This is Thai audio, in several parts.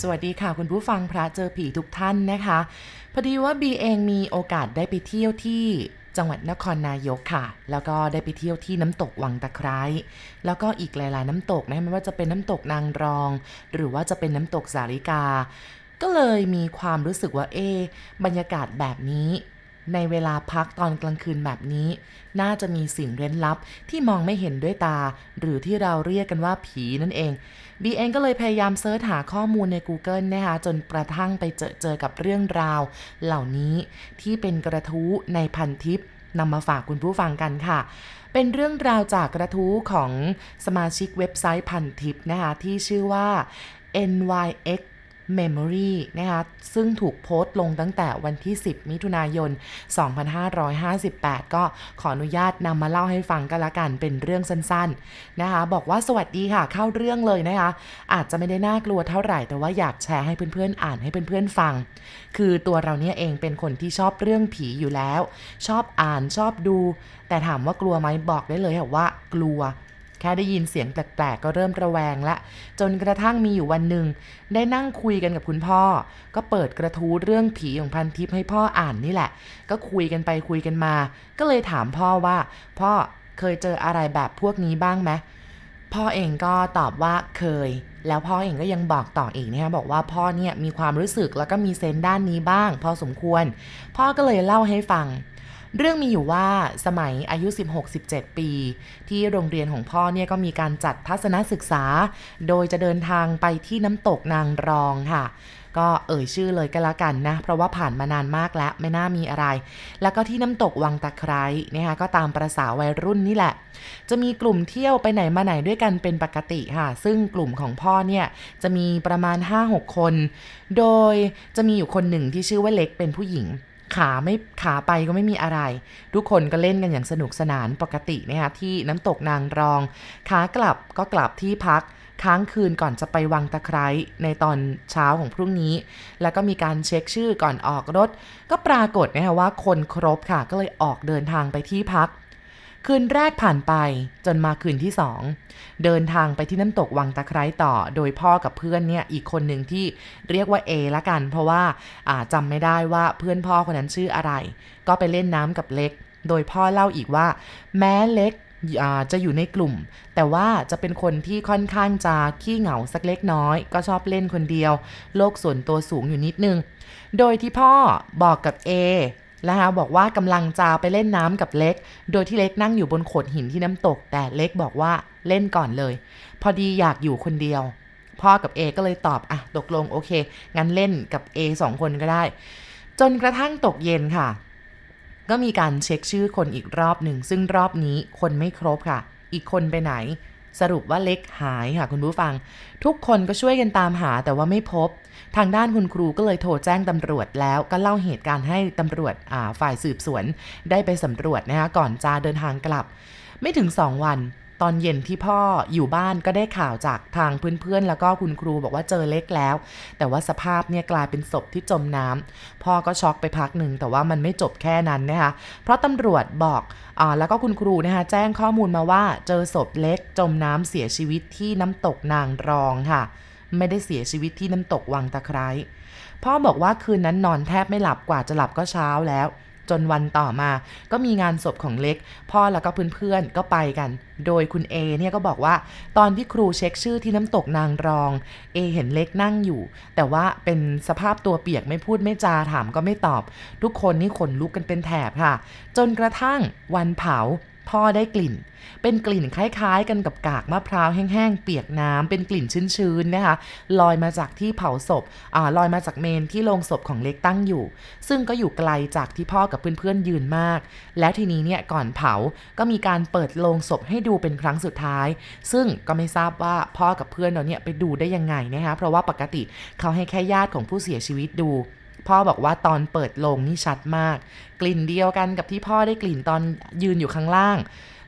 สวัสดีค่ะคุณผู้ฟังพระเจอผีทุกท่านนะคะ พอดีว่าบีเองมีโอกาสได้ไปเที่ยวที่จังหวัดนครนายกค่ะ แล้วก็ได้ไปเที่ยวที่น้ำตกวังตะไคร้ แล้วก็อีกหลาย ๆ น้ำตกนะไม่ว่าจะเป็นน้ำตกนางรอง หรือว่าจะเป็นน้ำตกสาริกา ก็เลยมีความรู้สึกว่าเอบรรยากาศแบบนี้ ในเวลาพักตอนกลางคืนแบบนี้ น่าจะมีสิ่งเร้นลับที่มองไม่เห็นด้วยตา หรือที่เราเรียกกันว่าผีนั่นเองบีเองก็เลยพยายามเสิร์ชหาข้อมูลใน Google นะคะจนกระทั่งไปเจอเจอกับเรื่องราว เหล่านี้ที่เป็นกระทู้ในพันทิปนำมาฝากคุณผู้ฟังกันค่ะ เป็นเรื่องราวจากกระทู้ของสมาชิกเว็บไซต์พันทิปนะคะที่ชื่อว่า nyx Memory นะคะซึ่งถูกโพสต์ลงตั้งแต่วันที่ 10 มิถุนายน 2558 ก็ขออนุญาตนำมาเล่าให้ฟังกันละกันเป็นเรื่องสั้นๆนะคะบอกว่าสวัสดีค่ะเข้าเรื่องเลยนะคะอาจจะไม่ได้น่ากลัวเท่าไหร่แต่ว่าอยากแชร์ให้เพื่อนๆอ่านให้เพื่อนๆฟัง คือตัวเราเนี่ยเองเป็นคนที่ชอบเรื่องผีอยู่แล้ว ชอบอ่านชอบดู แต่ถามว่ากลัวไหมบอกได้เลยค่ะว่ากลัว ค่ได้ยินเสียงแปลกๆ ก็เริ่มระแวงละ จนกระทั่งมีอยู่วันหนึ่ง ได้นั่งคุยกันกับคุณพ่อ ก็เปิดกระทู้เรื่องผีของพันทิพย์ให้พ่ออ่านนี่แหละ ก็คุยกันไปคุยกันมา ก็เลยถามพ่อว่า พ่อเคยเจออะไรแบบพวกนี้บ้างไหมพ่อเองก็ตอบว่าเคย แล้วพ่อเองก็ยังบอกต่ออีกนะคะบอกว่าพ่อเนี่ยมีความรู้สึกแล้วก็มีเซนด้านนี้บ้าง พอสมควร พ่อก็เลยเล่าให้ฟัง เรื่องมีอยู่ว่าสมัยอายุ 16-17 ปี ที่โรงเรียนของพ่อเนี่ยก็มีการจัดทัศนศึกษา โดยจะเดินทางไปที่น้ำตกนางรองค่ะ ก็เอ่ยชื่อเลยก็แล้วกันนะ เพราะว่าผ่านมานานมากแล้วไม่น่ามีอะไร แล้วก็ที่น้ำตกวังตะไคร้นะคะก็ตามประษาวัยรุ่นนี่แหละ จะมีกลุ่มเที่ยวไปไหนมาไหนด้วยกันเป็นปกติค่ะ ซึ่งกลุ่มของพ่อเนี่ยจะมีประมาณ 5-6 คน โดยจะมีอยู่คนหนึ่งที่ชื่อว่าเล็กเป็นผู้หญิง ขาไม่ขาไปก็ไม่มีอะไร ทุกคนก็เล่นกันอย่างสนุกสนานปกตินะคะที่น้ำตกนางรอง ขากลับก็กลับที่พัก ค้างคืนก่อนจะไปวังตะไคร้ในตอนเช้าของพรุ่งนี้ แล้วก็มีการเช็คชื่อก่อนออกรถ ก็ปรากฏนะคะว่าคนครบค่ะ ก็เลยออกเดินทางไปที่พัก คืนแรกผ่านไปจนมาคืนที่สองเดินทางไปที่น้ำตกวังตะไคร้ต่อ โดยพ่อกับเพื่อนเนี่ยอีกคนหนึ่งที่เรียกว่าเอละกัน เพราะว่าจำไม่ได้ว่าเพื่อนพ่อคนนั้นชื่ออะไร ก็ไปเล่นน้ำกับเล็ก โดยพ่อเล่าอีกว่า แม้เล็กจะอยู่ในกลุ่ม แต่ว่าจะเป็นคนที่ค่อนข้างจะขี้เหงาสักเล็กน้อย ก็ชอบเล่นคนเดียว โลกส่วนตัวสูงอยู่นิดนึง โดยที่พ่อบอกกับเอ นะคะบอกว่ากำลังจะไปเล่นน้ำกับเล็ก โดยที่เล็กนั่งอยู่บนโขดหินที่น้ำตก แต่เล็กบอกว่าเล่นก่อนเลย พอดีอยากอยู่คนเดียว พ่อกับเอก็เลยตอบอะตกลงโอเค งั้นเล่นกับ A สองคนก็ได้ จนกระทั่งตกเย็นค่ะ ก็มีการเช็คชื่อคนอีกรอบหนึ่ง ซึ่งรอบนี้คนไม่ครบค่ะ อีกคนไปไหน สรุปว่าเล็กหายค่ะคุณผู้ฟัง ทุกคนก็ช่วยกันตามหาแต่ว่าไม่พบ ทางด้านคุณครูก็เลยโทรแจ้งตำรวจแล้วก็เล่าเหตุการณ์ให้ตำรวจฝ่ายสืบสวน ได้ไปสำรวจนะคะก่อนจะเดินทางกลับ ไม่ถึง 2 วัน ตอนเย็นที่พ่ออยู่บ้านก็ได้ข่าวจากทางเพื่อนๆ แล้วก็คุณครูบอกว่าเจอเล็กแล้ว แต่ว่าสภาพเนี่ยกลายเป็นศพที่จมน้ำพ่อก็ช็อกไปพักหนึ่งแต่ว่ามันไม่จบแค่นั้นนะคะเพราะตำรวจบอกอแล้วก็คุณครูนะคะแจ้งข้อมูลมาว่าเจอศพเล็กจมน้ำเสียชีวิตที่น้ำตกนางรองค่ะ ไม่ได้เสียชีวิตที่น้ำตกวังตะไคร้พ่อบอกว่าคืนนั้นนอนแทบไม่หลับกว่าจะหลับก็เช้าแล้ว จนวันต่อมา ก็มีงานศพของเล็ก พ่อแล้วก็เพื่อนๆก็ไปกัน โดยคุณเอเนี่ยก็บอกว่า ตอนที่ครูเช็คชื่อที่น้ำตกนางรองเอเห็นเล็กนั่งอยู่ แต่ว่าเป็นสภาพตัวเปียกไม่พูดไม่จาถามก็ไม่ตอบ ทุกคนนี่ขนลุกกันเป็นแถบค่ะ จนกระทั่งวันเผา พ่อได้กลิ่น เป็นกลิ่นคล้ายๆ กันกับกากมะพร้าวแห้งๆ เปียกน้ำเป็นกลิ่นชื้นๆนะคะลอยมาจากที่เผาศพอลอยมาจากเมนที่โรงศพของเล็กตั้งอยู่ ซึ่งก็อยู่ไกลจากที่พ่อกับเพื่อนๆยืนมาก แล้วทีนี้เนี่ยก่อนเผาก็มีการเปิดโรงศพให้ดูเป็นครั้งสุดท้าย ซึ่งก็ไม่ทราบว่าพ่อกับเพื่อนเราเนี่ยไปดูได้ยังไงนะคะเพราะว่าปกติเขาให้แค่ญาติของผู้เสียชีวิตดู พ่อบอกว่าตอนเปิดโลงนี่ชัดมาก กลิ่นเดียวกันกับที่พ่อได้กลิ่นตอนยืนอยู่ข้างล่าง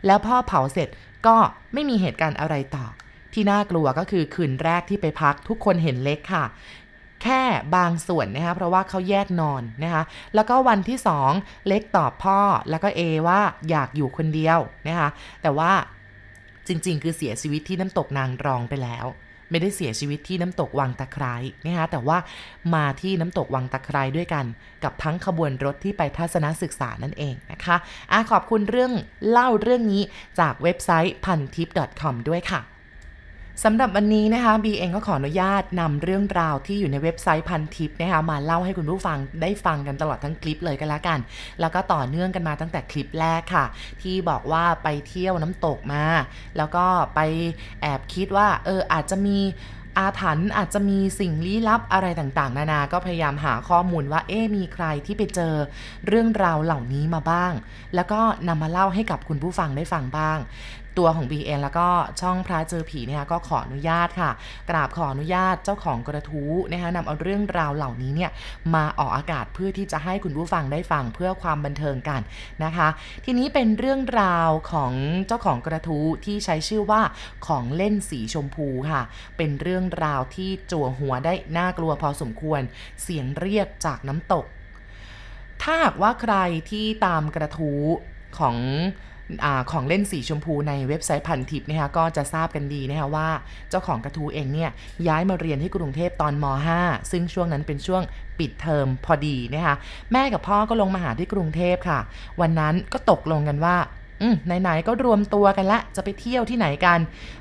แล้วพ่อเผาเสร็จก็ไม่มีเหตุการณ์อะไรต่อ ที่น่ากลัวก็คือคืนแรกที่ไปพักทุกคนเห็นเล็กค่ะแค่บางส่วนนะคะเพราะว่าเขาแยกนอนนะคะแล้วก็วันที่สองเล็กตอบพ่อแล้วก็เอว่าอยากอยู่คนเดียวนะคะแต่ว่าจริงๆ คือเสียชีวิตที่น้ำตกนางรองไปแล้ว ไม่ได้เสียชีวิตที่น้ำตกวังตะไคร้นะคะแต่ว่ามาที่น้ำตกวังตะไคร้ด้วยกัน กับทั้งขบวนรถที่ไปทัศนศึกษานั่นเองนะคะอะขอบคุณเรื่องเล่าเรื่องนี้จากเว็บไซต์พันทิป .com ด้วยค่ะ สำหรับวันนี้นะคะบีเองก็ขออนุญาตนำเรื่องราวที่อยู่ในเว็บไซต์พันทิปนะคะมาเล่าให้คุณผู้ฟังได้ฟังกันตลอดทั้งคลิปเลยกันละกัน แล้วก็ต่อเนื่องกันมาตั้งแต่คลิปแรกค่ะ ที่บอกว่าไปเที่ยวน้ำตกมา แล้วก็ไปแอบคิดว่า เอออาจจะมีอาถรรพ์อาจจะมีสิ่งลี้ลับอะไรต่างๆ นานา ก็พยายามหาข้อมูลว่า เอ๊มีใครที่ไปเจอเรื่องราวเหล่านี้มาบ้าง แล้วก็นำมาเล่าให้กับคุณผู้ฟังได้ฟังบ้าง ตัวของ BN แล้วก็ช่องพระเจอผีเนี่ยก็ขออนุญาตค่ะ กราบขออนุญาตเจ้าของกระทู้นะคะนำเอาเรื่องราวเหล่านี้เนี่ยมาออกอากาศเพื่อที่จะให้คุณผู้ฟังได้ฟังเพื่อความบันเทิงกันนะคะ ทีนี้เป็นเรื่องราวของเจ้าของกระทู้ที่ใช้ชื่อว่าของเล่นสีชมพูค่ะ เป็นเรื่องราวที่จั่วหัวได้น่ากลัวพอสมควร เสียงเรียกจากน้ำตก ถ้าหากว่าใครที่ตามกระทู้ของ อของเล่นสีชมพูในเว็บไซต์พันทิปนะคะก็จะทราบกันดีนะคะว่า เจ้าของกระทูเองเนี่ยย้ายมาเรียนที่กรุงเทพตอนม .5 ซึ่งช่วงนั้นเป็นช่วงปิดเทอมพอดีนะคะแม่กับพ่อก็ลงมาหาที่กรุงเทพค่ะ วันนั้นก็ตกลงกันว่าอืมไหนๆก็รวมตัวกันละจะไปเที่ยวที่ไหนกัน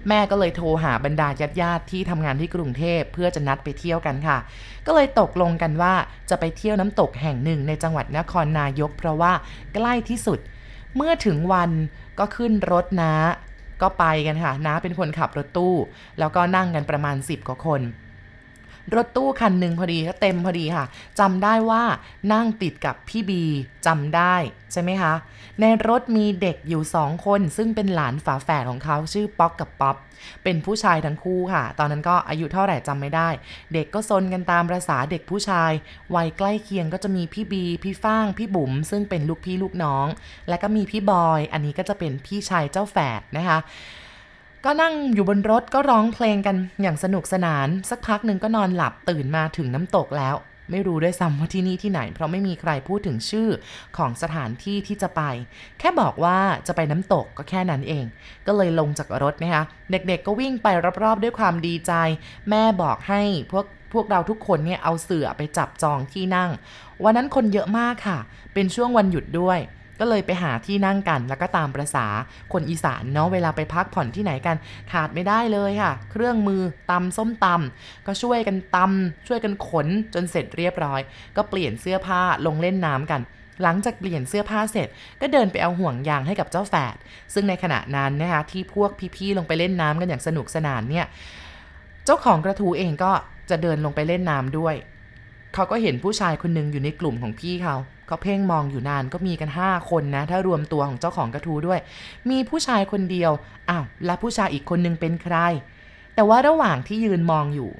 แม่ก็เลยโทรหาบรรดาญาติญาติที่ทำงานที่กรุงเทพเพื่อจะนัดไปเที่ยวกันค่ะ ก็เลยตกลงกันว่าจะไปเที่ยวน้ำตกแห่งหนึ่งในจังหวัดนครนายก เพราะว่าใกล้ที่สุด เมื่อถึงวันก็ขึ้นรถนะก็ไปกันค่ะน้าเป็นคนขับรถตู้ แล้วก็นั่งกันประมาณ 10 กว่าคน รถตู้คันหนึ่งพอดีก็เต็มพอดีค่ะจำได้ว่านั่งติดกับพี่บีจำได้ใช่ไหมคะ ในรถมีเด็กอยู่สองคน ซึ่งเป็นหลานฝาแฝดของเขาชื่อป๊อกกับป๊อปเป็นผู้ชายทั้งคู่ค่ะ ตอนนั้นก็อายุเท่าไหร่จำไม่ได้ เด็กก็ซนกันตามประษาเด็กผู้ชายวัยใกล้เคียงก็จะมีพี่บี พี่ฟ้าง พี่บุ๋มซึ่งเป็นลูกพี่ลูกน้อง และก็มีพี่บอย อันนี้ก็จะเป็นพี่ชายเจ้าแฝดนะคะ ก็นั่งอยู่บนรถก็ร้องเพลงกันอย่างสนุกสนาน สักพักหนึ่งก็นอนหลับตื่นมาถึงน้ำตกแล้ว ไม่รู้ด้วยซ้ำว่าที่นี่ที่ไหน เพราะไม่มีใครพูดถึงชื่อของสถานที่ที่จะไป แค่บอกว่าจะไปน้ำตกก็แค่นั้นเอง ก็เลยลงจากรถนะคะเด็กๆก็วิ่งไปรอบๆ ด้วยความดีใจ แม่บอกให้พวกพวกเราทุกคนเนี่ยเอาเสื่อไปจับจองที่นั่ง วันนั้นคนเยอะมากค่ะ เป็นช่วงวันหยุดด้วย ก็เลยไปหาที่นั่งกัน แล้วก็ตามประษาคนอีสานเนาะเวลาไปพักผ่อนที่ไหนกันขาดไม่ได้เลยค่ะ เครื่องมือตำส้มตำก็ช่วยกันตำช่วยกันขนจนเสร็จเรียบร้อย ก็เปลี่ยนเสื้อผ้าลงเล่นน้ำกันหลังจากเปลี่ยนเสื้อผ้าเสร็จ ก็เดินไปเอาห่วงยางให้กับเจ้าแฝด ซึ่งในขณะนั้นนะคะที่พวกพี่ๆลงไปเล่นน้ำกันอย่างสนุกสนานเนี่ย เจ้าของกระทูเองก็จะเดินลงไปเล่นน้ำด้วย เขาก็เห็นผู้ชายคนหนึ่งอยู่ในกลุ่มของพี่เขา เขาเพ่งมองอยู่นานก็มีกัน 5 คนนะ ถ้ารวมตัวของเจ้าของกระทูด้วย มีผู้ชายคนเดียวอ้าวและผู้ชายอีกคนนึงเป็นใคร แต่ว่าระหว่างที่ยืนมองอยู่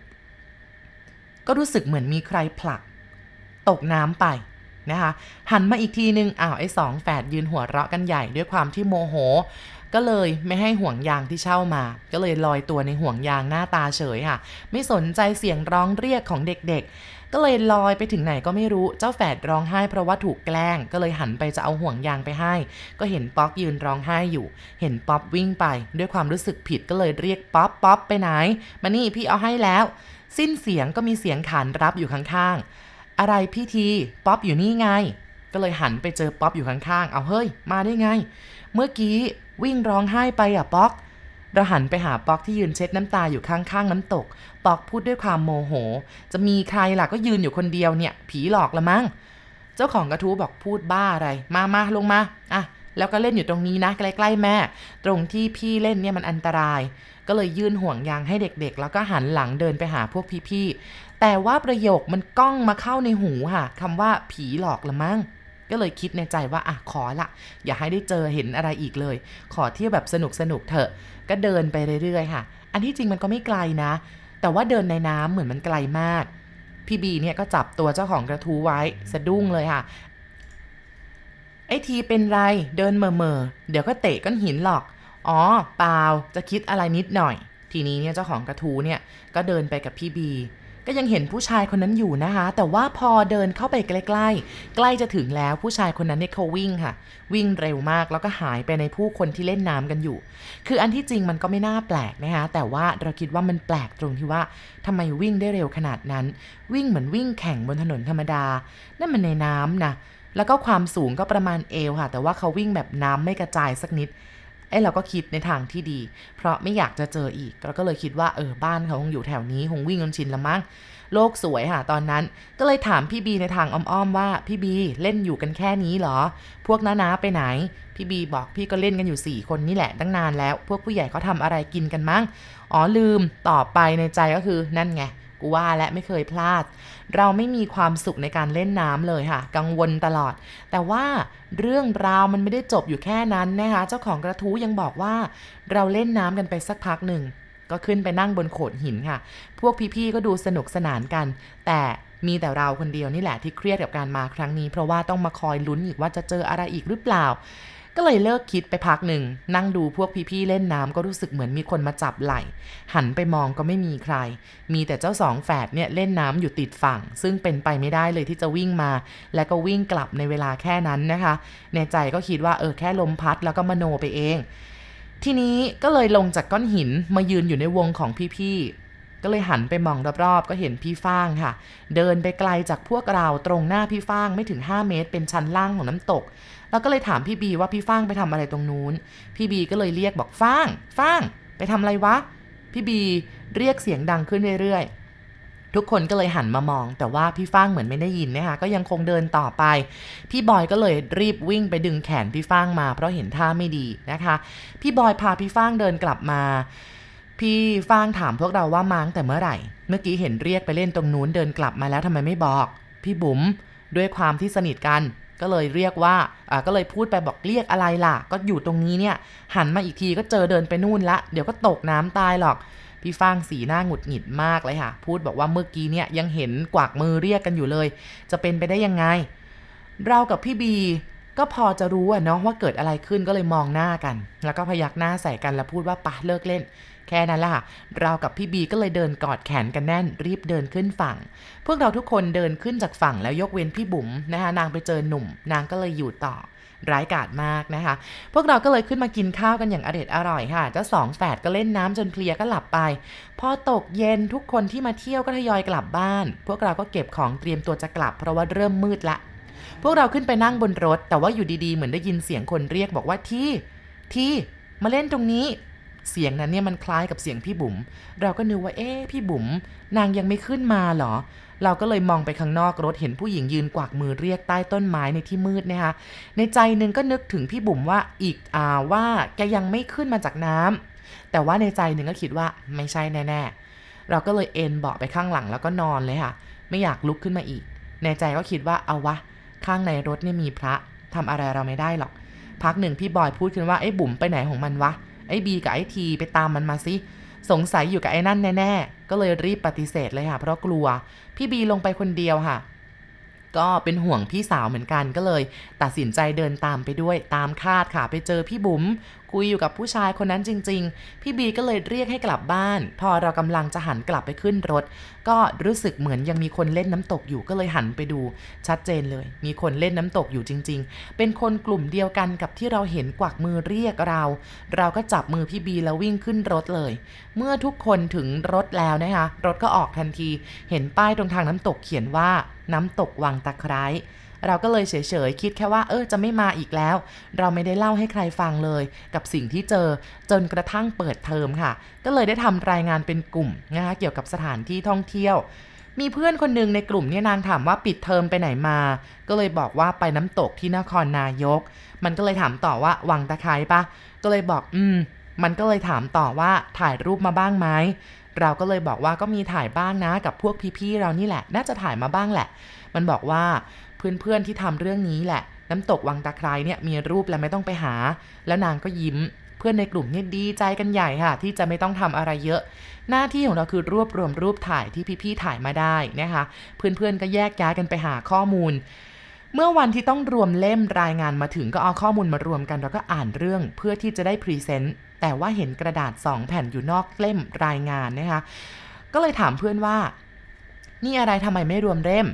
ก็รู้สึกเหมือนมีใครผลัก ตกน้ำไปนะคะหันมาอีกทีนึงอ้าวไอ้สองแฝดยืนหัวเราะกันใหญ่ด้วยความที่โมโห ก็เลยไม่ให้ห่วงยางที่เช่ามา ก็เลยลอยตัวในห่วงยางหน้าตาเฉยค่ะ ไม่สนใจเสียงร้องเรียกของเด็กๆ ก็เลยลอยไปถึงไหนก็ไม่รู้เจ้าแฝดร้องไห้เพราะว่าถูกแกล้ง ก็เลยหันไปจะเอาห่วงยางไปให้ ก็เห็นป๊อปยืนร้องไห้อยู่ เห็นป๊อปวิ่งไป ด้วยความรู้สึกผิดก็เลยเรียกป๊อปป๊อปไปไหน มานี่พี่เอาให้แล้ว สิ้นเสียงก็มีเสียงขานรับอยู่ข้างๆ อะไรพี่ทีป๊อปอยู่นี่ไง ก็เลยหันไปเจอป๊อปอยู่ข้างๆ เอาเฮ้ย มาได้ไง เมื่อกี้วิ่งร้องไห้ไปอะป๊อก เราหันไปหาปอกที่ยืนเช็ดน้ำตาอยู่ข้างๆน้ำตก ปอกพูดด้วยความโมโห จะมีใครล่ะก็ยืนอยู่คนเดียวเนี่ย ผีหลอกละมั้ง เจ้าของกระทู้บอกพูดบ้าอะไร มามาลงมา อะ แล้วก็เล่นอยู่ตรงนี้นะใกล้ๆแม่ ตรงที่พี่เล่นเนี่ยมันอันตราย ก็เลยยื่นห่วงยางให้เด็กๆ แล้วก็หันหลังเดินไปหาพวกพี่ๆ แต่ว่าประโยคมันก้องมาเข้าในหูค่ะคำว่าผีหลอกละมั้ง ก็เลยคิดในใจว่าอะขอละ อย่าให้ได้เจอเห็นอะไรอีกเลย ขอเที่ยวแบบสนุกสนุกเถอะ ก็เดินไปเรื่อยๆค่ะ อันที่จริงมันก็ไม่ไกลนะ แต่ว่าเดินในน้ำเหมือนมันไกลมาก พี่บีเนี่ยก็จับตัวเจ้าของกระทู้ไว้สะดุ้งเลยค่ะ ไอทีเป็นไรเดินเมอๆเดี๋ยวก็เตะก้อนหินหรอก อ๋อเปล่าจะคิดอะไรนิดหน่อย ทีนี้เนี่ยเจ้าของกระทู้เนี่ยก็เดินไปกับพี่บี ก็ยังเห็นผู้ชายคนนั้นอยู่นะคะ แต่ว่าพอเดินเข้าไปใกล้ๆ ใกล้จะถึงแล้วผู้ชายคนนั้นเนี่ยเขาวิ่งค่ะ วิ่งเร็วมากแล้วก็หายไปในผู้คนที่เล่นน้ำกันอยู่ คืออันที่จริงมันก็ไม่น่าแปลกนะคะแต่ว่าเราคิดว่ามันแปลกตรงที่ว่าทำไมวิ่งได้เร็วขนาดนั้น วิ่งเหมือนวิ่งแข่งบนถนนธรรมดา นั่นมันในน้ำนะแล้วก็ความสูงก็ประมาณเอวค่ะ แต่ว่าเขาวิ่งแบบน้ำไม่กระจายสักนิด เอ้เราก็คิดในทางที่ดี เพราะไม่อยากจะเจออีกเราก็เลยคิดว่าเออบ้านเขาคงอยู่แถวนี้คงวิ่งจนชินละมั้งโลกสวยค่ะตอนนั้น ก็เลยถามพี่บีในทางอ้อมๆว่าพี่บีเล่นอยู่กันแค่นี้เหรอ พวกน้าๆไปไหน พี่บีบอกพี่ก็เล่นกันอยู่ 4 คนนี่แหละตั้งนานแล้ว พวกผู้ใหญ่เขาทาอะไรกินกันมั้งอ๋อลืมต่อไปในใจก็คือนั่นไง กูว่าและไม่เคยพลาด เราไม่มีความสุขในการเล่นน้ำเลยค่ะ กังวลตลอด แต่ว่าเรื่องราวมันไม่ได้จบอยู่แค่นั้นนะคะ เจ้าของกระทู้ยังบอกว่า เราเล่นน้ำกันไปสักพักหนึ่ง ก็ขึ้นไปนั่งบนโขดหินค่ะ พวกพี่ๆก็ดูสนุกสนานกัน แต่มีแต่เราคนเดียวนี่แหละที่เครียดกับการมาครั้งนี้ เพราะว่าต้องมาคอยลุ้นอีกว่าจะเจออะไรอีกหรือเปล่า ก็เลยเลิกคิดไปพักหนึ่ง นั่งดูพวกพี่ๆเล่นน้ำก็รู้สึกเหมือนมีคนมาจับไหล่ หันไปมองก็ไม่มีใคร มีแต่เจ้าสองแฝดเนี่ยเล่นน้ำอยู่ติดฝั่ง ซึ่งเป็นไปไม่ได้เลยที่จะวิ่งมา และก็วิ่งกลับในเวลาแค่นั้นนะคะ ในใจก็คิดว่าเออแค่ลมพัดแล้วก็มโนไปเอง ทีนี้ก็เลยลงจากก้อนหินมายืนอยู่ในวงของพี่ๆ ก็เลยหันไปมองรอบๆ ก็เห็นพี่ฟางค่ะ เดินไปไกลจากพวกเราตรงหน้าพี่ฟางไม่ถึง 5 เมตร เป็นชั้นล่างของน้ำตกเราก็เลยถามพี่บีว่าพี่ฟ้างไปทำอะไรตรงนู้น พี่บีก็เลยเรียกบอกฟ้างฟ้างไปทำอะไรวะ พี่บีเรียกเสียงดังขึ้นเรื่อยๆ ทุกคนก็เลยหันมามอง แต่ว่าพี่ฟ้างเหมือนไม่ได้ยินนะคะ ก็ยังคงเดินต่อไป พี่บอยก็เลยรีบวิ่งไปดึงแขนพี่ฟ้างมา เพราะเห็นท่าไม่ดีนะคะ พี่บอยพาพี่ฟ้างเดินกลับมา พี่ฟางถามพวกเราว่ามาตั้งแต่เมื่อไหร่ เมื่อกี้เห็นเรียกไปเล่นตรงนู้นเดินกลับมาแล้วทำไมไม่บอก พี่บุ๋มด้วยความที่สนิทกันก็เลยเรียกว่าอ่าก็เลยพูดไปบอกเรียกอะไรล่ะ ก็อยู่ตรงนี้เนี่ย หันมาอีกทีก็เจอเดินไปนู่นละ เดี๋ยวก็ตกน้ำตายหรอก พี่ฟางสีหน้าหงุดหงิดมากเลยค่ะ พูดบอกว่าเมื่อกี้เนี่ยยังเห็นกวากมือเรียกกันอยู่เลย จะเป็นไปได้ยังไง เรากับพี่บี ก็พอจะรู้อะเนาะว่าเกิดอะไรขึ้นก็เลยมองหน้ากัน แล้วก็พยักหน้าใส่กันแล้วพูดว่าปะเลิกเล่น แค่นั้นละ่ะ เรากับพี่บีก็เลยเดินกอดแขนกันแน่น รีบเดินขึ้นฝั่ง พวกเราทุกคนเดินขึ้นจากฝั่งแล้วยกเว้นพี่บุ๋มนะคะนางไปเจอหนุ่ม นางก็เลยอยู่ต่อร้ายกาจมากนะคะ พวกเราก็เลยขึ้นมากินข้าวกันอย่างอร็ดอร่อยค่ะ เจ้าสองแฝดก็เล่นน้ำจนเพลียก็หลับไป พอตกเย็นทุกคนที่มาเที่ยวก็ทยอยกลับบ้าน พวกเราก็เก็บของเตรียมตัวจะกลับ เพราะว่าเริ่มมืดละ พวกเราขึ้นไปนั่งบนรถ แต่ว่าอยู่ดีๆ เหมือนได้ยินเสียงคนเรียกบอกว่าที่ ที่ มาเล่นตรงนี้ เสียงนั้นเนี่ยมันคล้ายกับเสียงพี่บุ๋ม เราก็นึกว่าเอ๊ะพี่บุ๋มนางยังไม่ขึ้นมาหรอ เราก็เลยมองไปข้างนอกรถเห็นผู้หญิงยืนกวักมือเรียกใต้ต้นไม้ในที่มืดนะคะ ในใจนึงก็นึกถึงพี่บุ๋มว่าอีกอ่าว่าแกยังไม่ขึ้นมาจากน้ำแต่ว่าในใจหนึ่งก็คิดว่าไม่ใช่แน่ๆ เราก็เลยเอนเบาะไปข้างหลังแล้วก็นอนเลยค่ะ ไม่อยากลุกขึ้นมาอีก ในใจก็คิดว่าเอาวะ ข้างในรถเนี่ยมีพระทำอะไรเราไม่ได้หรอก พักหนึ่งพี่บอยพูดขึ้นว่าไอ้บุ๋มไปไหนของมันวะ ไอ้บีกับไอ้ทีไปตามมันมาสิสงสัยอยู่กับไอ้นั่นแน่ๆ ก็เลยรีบปฏิเสธเลยค่ะ เพราะกลัว พี่บีลงไปคนเดียวค่ะ ก็เป็นห่วงพี่สาวเหมือนกันก็เลย ตัดสินใจเดินตามไปด้วยตามคาดค่ะไปเจอพี่บุ๋มคุยอยู่กับผู้ชายคนนั้นจริง ๆ พี่บีก็เลยเรียกให้กลับบ้าน พอเรากำลังจะหันกลับไปขึ้นรถ ก็รู้สึกเหมือนยังมีคนเล่นน้ำตกอยู่ก็เลยหันไปดู ชัดเจนเลย มีคนเล่นน้ำตกอยู่จริง ๆ เป็นคนกลุ่มเดียวกันกับที่เราเห็นกวักมือเรียกเรา เราก็จับมือพี่บีแล้ววิ่งขึ้นรถเลย เมื่อทุกคนถึงรถแล้วนะคะรถก็ออกทันที เห็นป้ายตรงทางน้ำตกเขียนว่า น้ำตกวังตะไคร้เราก็เลยเฉยๆ คิดแค่ว่า เออจะไม่มาอีกแล้ว เราไม่ได้เล่าให้ใครฟังเลย กับสิ่งที่เจอจนกระทั่งเปิดเทอมค่ะ ก็เลยได้ทำรายงานเป็นกลุ่มนะคะเกี่ยวกับสถานที่ท่องเที่ยว มีเพื่อนคนหนึ่งในกลุ่มเนี่ยนางถามว่าปิดเทอมไปไหนมา ก็เลยบอกว่าไปน้ำตกที่นครนายก มันก็เลยถามต่อว่าวังตะไคร้ปะก็เลยบอกอืมมันก็เลยถามต่อว่าถ่ายรูปมาบ้างไหม เราก็เลยบอกว่าก็มีถ่ายบ้างนะกับพวกพี่ๆเรานี่แหละ น่าจะถ่ายมาบ้างแหละ มันบอกว่าเพื่อนๆที่ทำเรื่องนี้แหละ น้ำตกวังตะไคร้เนี่ยมีรูปแล้วไม่ต้องไปหา แล้วนางก็ยิ้มเพื่อนในกลุ่มเนี่ยดีใจกันใหญ่ค่ะ ที่จะไม่ต้องทำอะไรเยอะ หน้าที่ของเราคือรวบรวมรูปถ่ายที่พี่ๆถ่ายมาได้นะคะ เพื่อนๆก็แยกย้ายกันไปหาข้อมูล เมื่อวันที่ต้องรวมเล่มรายงานมาถึงก็เอาข้อมูลมารวมกัน แล้วก็อ่านเรื่องเพื่อที่จะได้พรีเซนต์แต่ว่าเห็นกระดาษ 2 แผ่นอยู่นอกเล่มรายงานนะคะก็เลยถามเพื่อนว่า นี่อะไรทำไมไม่รวมเล่ม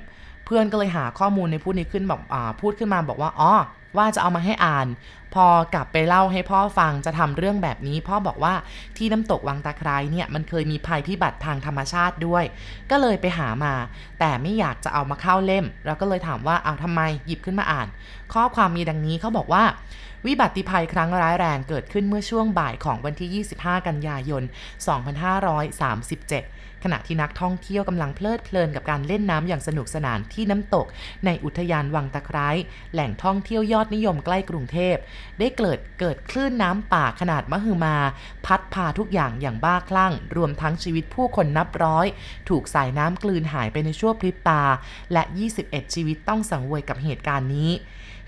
เพื่อนก็เลยหาข้อมูลในพูดนี้ขึ้นบอกอพูดขึ้นมาบอกว่าอ๋อว่าจะเอามาให้อ่าน พอกลับไปเล่าให้พ่อฟังจะทำเรื่องแบบนี้ พ่อบอกว่าที่น้ำตกวังตะไคร้เนี่ยมันเคยมีภัยพิบัติทางธรรมชาติด้วย ก็เลยไปหามา แต่ไม่อยากจะเอามาเข้าเล่ม เราก็เลยถามว่าเอาทำไมหยิบขึ้นมาอ่าน ข้อความมีดังนี้เขาบอกว่าวิบัติภัยครั้งร้ายแรงเกิดขึ้นเมื่อช่วงบ่ายของวันที่ 25 กันยายน 2537 ขณะที่นักท่องเที่ยวกำลังเพลิดเพลินกับการเล่นน้ำอย่างสนุกสนานที่น้ำตก ในอุทยานวังตะไคร้ แหล่งท่องเที่ยวยอดนิยมใกล้กรุงเทพ ได้เกิดเกิดคลื่นน้ำป่าขนาดมหึมา พัดพาทุกอย่างอย่างบ้าคลั่ง รวมทั้งชีวิตผู้คนนับร้อย ถูกสายน้ำกลืนหายไปในชั่วพริบตา และ 21 ชีวิตต้องสังเวยกับเหตุการณ์นี้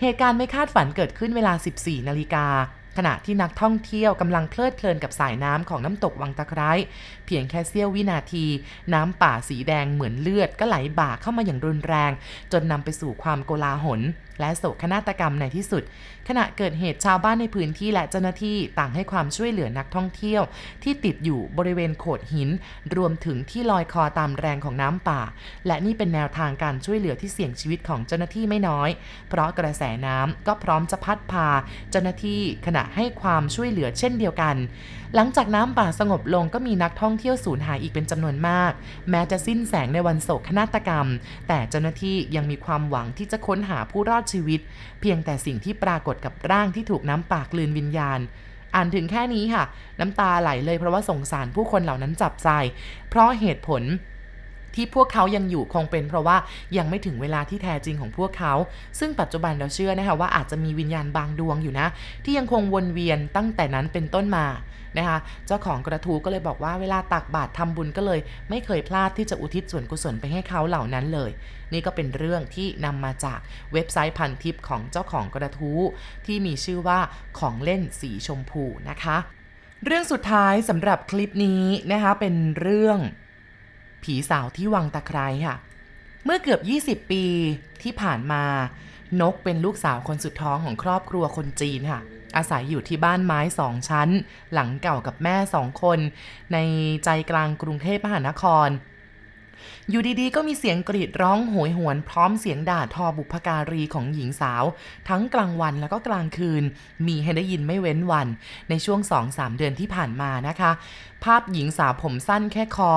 เหตุการณ์ไม่คาดฝันเกิดขึ้นเวลา 14 นาฬิกาขณะที่นักท่องเที่ยวกำลังเพลิดเพลินกับสายน้ำของน้ำตกวังตะไคร้เพียงแค่เสี้ยววินาที น้ำป่าสีแดงเหมือนเลือดก็ไหลบ่าเข้ามาอย่างรุนแรง จนนำไปสู่ความโกลาหล และโศกนาฏกรรมในที่สุด ขณะเกิดเหตุชาวบ้านในพื้นที่และเจ้าหน้าที่ต่างให้ความช่วยเหลือนักท่องเที่ยว ที่ติดอยู่บริเวณโขดหิน รวมถึงที่ลอยคอตามแรงของน้ำป่า และนี่เป็นแนวทางการช่วยเหลือที่เสี่ยงชีวิตของเจ้าหน้าที่ไม่น้อย เพราะกระแสน้ำก็พร้อมจะพัดพา เจ้าหน้าที่ขณะให้ความช่วยเหลือเช่นเดียวกัน หลังจากน้ำป่าสงบลงก็มีนักท่องเที่ยวสูญหายอีกเป็นจำนวนมาก แม้จะสิ้นแสงในวันโศกนาฏกรรม แต่เจ้าหน้าที่ยังมีความหวังที่จะค้นหาผู้รอดชีวิต เพียงแต่สิ่งที่ปรากฏกับร่างที่ถูกน้ำปากลืนวิญญาณอ่านถึงแค่นี้ค่ะ น้ำตาไหลเลยเพราะว่าสงสารผู้คนเหล่านั้นจับใจ เพราะเหตุผล ที่พวกเขายังอยู่คงเป็นเพราะว่ายังไม่ถึงเวลาที่แท้จริงของพวกเขา ซึ่งปัจจุบันเราเชื่อนะคะว่าอาจจะมีวิญญาณบางดวงอยู่นะ ที่ยังคงวนเวียนตั้งแต่นั้นเป็นต้นมานะคะเจ้าของกระทูก็เลยบอกว่าเวลาตักบาตรทำบุญก็เลย ไม่เคยพลาดที่จะอุทิศส่วนกุศลไปให้เขาเหล่านั้นเลย นี่ก็เป็นเรื่องที่นำมาจากเว็บไซต์พันทิปของเจ้าของกระทูที่มีชื่อว่าของเล่นสีชมพูนะคะ เรื่องสุดท้ายสำหรับคลิปนี้นะคะเป็นเรื่อง ผีสาวที่วังตะไคร้ค่ะ เมื่อเกือบ 20 ปีที่ผ่านมา นกเป็นลูกสาวคนสุดท้องของครอบครัวคนจีนค่ะ อาศัยอยู่ที่บ้านไม้สองชั้น หลังเก่ากับแม่สองคน ในใจกลางกรุงเทพมหานคร อยู่ดีๆ ก็มีเสียงกรีดร้องโหยหวนพร้อมเสียงด่าทอบุพการีของหญิงสาว ทั้งกลางวันแล้วก็กลางคืน มีให้ได้ยินไม่เว้นวัน ในช่วง 2-3 เดือนที่ผ่านมานะคะ ภาพหญิงสาวผมสั้นแค่คอ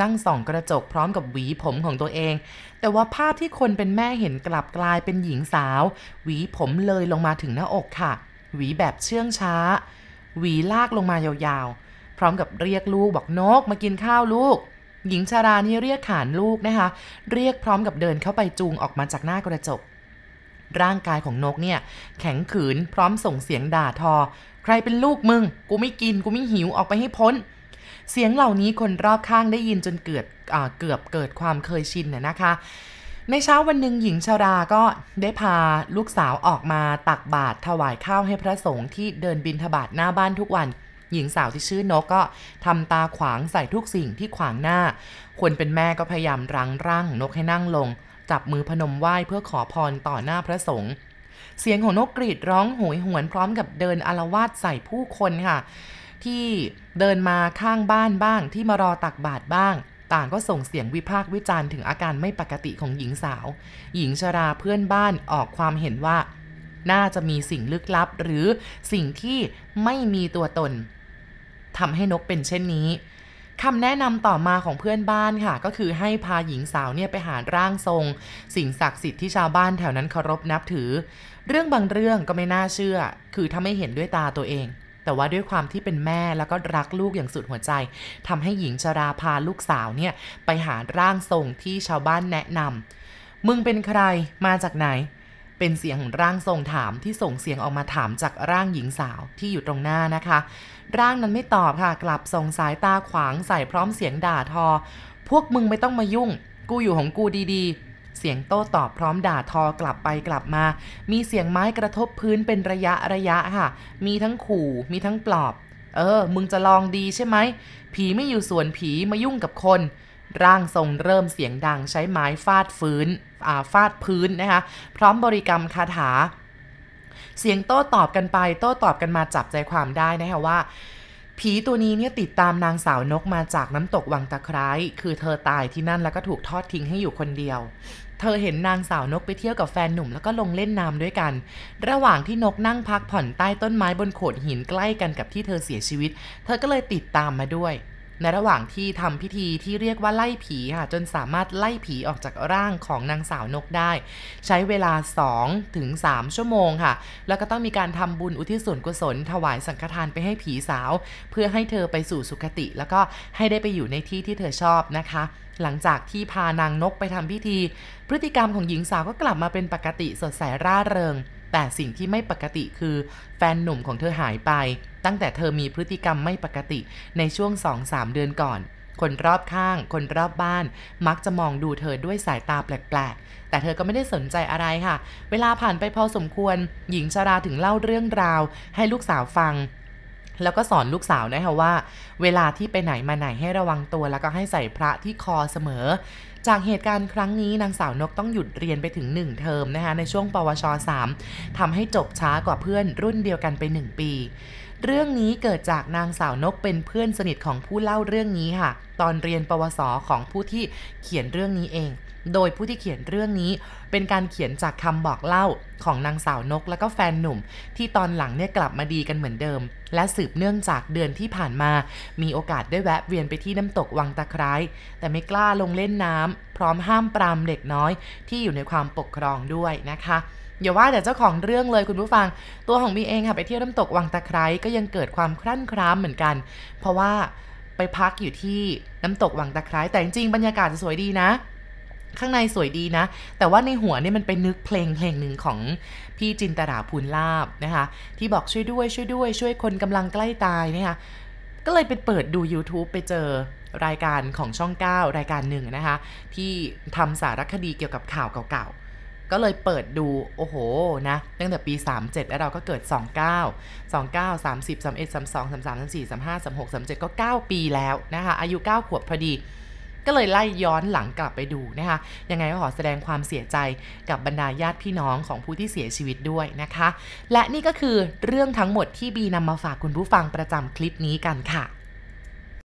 นั่งส่องกระจกพร้อมกับหวีผมของตัวเอง แต่ว่าภาพที่คนเป็นแม่เห็นกลับกลายเป็นหญิงสาว หวีผมเลยลงมาถึงหน้าอกค่ะ หวีแบบเชื่องช้า หวีลากลงมายาวๆ พร้อมกับเรียกลูกบอกนกมากินข้าวลูก หญิงชารานี่เรียกขานลูกนะคะ เรียกพร้อมกับเดินเข้าไปจูงออกมาจากหน้ากระจก ร่างกายของนกเนี่ย แข็งขืนพร้อมส่งเสียงด่าทอ ใครเป็นลูกมึง กูไม่กิน กูไม่หิวออกไปให้พ้น เสียงเหล่านี้คนรอบข้างได้ยินจนเกิดเกือบเกิดความเคยชินน่ยนะคะในเช้าวันหนึ่งหญิงชาราก็ได้พาลูกสาวออกมาตักบาตรถวายข้าวให้พระสงฆ์ที่เดินบินทบาทหน้าบ้านทุกวัน หญิงสาวที่ชื่อนกก็ทำตาขวางใส่ทุกสิ่งที่ขวางหน้า คนเป็นแม่ก็พยายามรั้งร่างนกให้นั่งลง จับมือพนมไหว้เพื่อขอพรต่อหน้าพระสงฆ์เสียงของนกกรีดร้องโหยหวนพร้อมกับเดินอารวาสใส่ผู้คนค่ะ ที่เดินมาข้างบ้านบ้าง ที่มารอตักบาตรบ้าง ต่างก็ส่งเสียงวิพากษ์วิจารณ์ถึงอาการไม่ปกติของหญิงสาว หญิงชราเพื่อนบ้านออกความเห็นว่า น่าจะมีสิ่งลึกลับ หรือสิ่งที่ไม่มีตัวตน ทำให้นกเป็นเช่นนี้คำแนะนำต่อมาของเพื่อนบ้านค่ะ ก็คือให้พาหญิงสาวเนี่ยไปหาร่างทรง สิ่งศักดิ์สิทธิ์ที่ชาวบ้านแถวนั้นเคารพนับถือ เรื่องบางเรื่องก็ไม่น่าเชื่อ คือถ้าไม่เห็นด้วยตาตัวเอง แต่ว่าด้วยความที่เป็นแม่แล้วก็รักลูกอย่างสุดหัวใจทำให้หญิงชราพาลูกสาวเนี่ยไปหาร่างทรงที่ชาวบ้านแนะนำมึงเป็นใครมาจากไหน เป็นเสียงร่างทรงถามที่ส่งเสียงออกมาถามจากร่างหญิงสาวที่อยู่ตรงหน้านะคะ ร่างนั้นไม่ตอบค่ะ กลับส่งสายตาขวางใส่พร้อมเสียงด่าทอ พวกมึงไม่ต้องมายุ่ง กูอยู่ของกูดีๆ เสียงโต้ตอบพร้อมด่าทอกลับไปกลับมา มีเสียงไม้กระทบพื้นเป็นระยะระยะค่ะ มีทั้งขู่มีทั้งปลอบ เออ มึงจะลองดีใช่ไหม ผีไม่อยู่ส่วนผีมายุ่งกับคน ร่างทรงเริ่มเสียงดังใช้ไม้ฟาดฟื้นาฟาดพื้นนะคะ พร้อมบริกรรมคาถา เสียงโต้ตอบกันไป โต้ตอบกันมาจับใจความได้นะคะว่า ผีตัวนี้เนี่ยติดตามนางสาวนกมาจากน้ำตกวังตะไคร้คือเธอตายที่นั่นแล้วก็ถูกทอดทิ้งให้อยู่คนเดียวเธอเห็นนางสาวนกไปเที่ยวกับแฟนหนุ่มแล้วก็ลงเล่นน้ำด้วยกัน ระหว่างที่นกนั่งพักผ่อนใต้ต้นไม้บนโขดหินใกล้กันกับที่เธอเสียชีวิต เธอก็เลยติดตามมาด้วย ในระหว่างที่ทำพิธีที่เรียกว่าไล่ผีค่ะจนสามารถไล่ผีออกจากร่างของนางสาวนกได้ ใช้เวลา2ถึง3ชั่วโมงค่ะ แล้วก็ต้องมีการทำบุญอุทิศส่วนกุศล ถวายสังฆทานไปให้ผีสาว เพื่อให้เธอไปสู่สุคติ แล้วก็ให้ได้ไปอยู่ในที่ที่เธอชอบนะคะ หลังจากที่พานางนกไปทำพิธี พฤติกรรมของหญิงสาวก็กลับมาเป็นปกติสดใสร่าเริง แต่สิ่งที่ไม่ปกติคือแฟนหนุ่มของเธอหายไป ตั้งแต่เธอมีพฤติกรรมไม่ปกติในช่วง 2-3 เดือนก่อน คนรอบข้าง คนรอบบ้าน มักจะมองดูเธอด้วยสายตาแปลกๆ แต่เธอก็ไม่ได้สนใจอะไรค่ะ เวลาผ่านไปพอสมควร หญิงชราถึงเล่าเรื่องราว ให้ลูกสาวฟังแล้วก็สอนลูกสาวนะคะว่า เวลาที่ไปไหนมาไหนให้ระวังตัวแล้วก็ให้ใส่พระที่คอเสมอ จากเหตุการณ์ครั้งนี้นางสาวนกต้องหยุดเรียนไปถึง 1 เทอมนะคะในช่วงปวช 3ทำให้จบช้ากว่าเพื่อนรุ่นเดียวกันไป 1 ปี เรื่องนี้เกิดจากนางสาวนกเป็นเพื่อนสนิทของผู้เล่าเรื่องนี้ค่ะ ตอนเรียนปวสของผู้ที่เขียนเรื่องนี้เอง โดยผู้ที่เขียนเรื่องนี้เป็นการเขียนจากคำบอกเล่าของนางสาวนกและก็แฟนหนุ่ม ที่ตอนหลังเนี่ยกลับมาดีกันเหมือนเดิม และสืบเนื่องจากเดือนที่ผ่านมา มีโอกาสได้แวะเวียนไปที่น้ำตกวังตะไคร้แต่ไม่กล้าลงเล่นน้ำพร้อมห้ามปรามเด็กน้อย ที่อยู่ในความปกครองด้วยนะคะอย่าว่าแต่เจ้าของเรื่องเลยคุณผู้ฟัง ตัวของบีเองค่ะไปเที่ยวน้ำตกวังตะไคร้ก็ยังเกิดความครั่นคร้ามเหมือนกัน เพราะว่าไปพักอยู่ที่น้ำตกวังตะไคร้แต่จริงๆบรรยากาศสวยดีนะ ข้างในสวยดีนะ แต่ว่าในหัวเนี่ยมันไปนึกเพลงเพลงหนึ่งของพี่จินตราภูลลาบนะคะ ที่บอกช่วยด้วยช่วยด้วย ช่วยคนกำลังใกล้ตายเนะคะก็เลยไปเปิดดู YouTube ไปเจอรายการของช่อง 9 รายการหนึ่งนะคะ ที่ทำสารคดีเกี่ยวกับข่าวเก่าๆ ก็เลยเปิดดู โอ้โหนะตั้งแต่ปี 37 แล้วเราก็เกิด 29 29 30 31 32 33 34 35 36 37 ก็ 9 ปีแล้วนะคะ อายุ 9 ขวบพอดี ก็เลยไล่ย้อนหลังกลับไปดูนะคะยังไงก็ขอแสดงความเสียใจกับบรรดาญาติพี่น้องของผู้ที่เสียชีวิตด้วยนะคะ และนี่ก็คือเรื่องทั้งหมดที่บีนำมาฝากคุณผู้ฟังประจำคลิปนี้กันค่ะ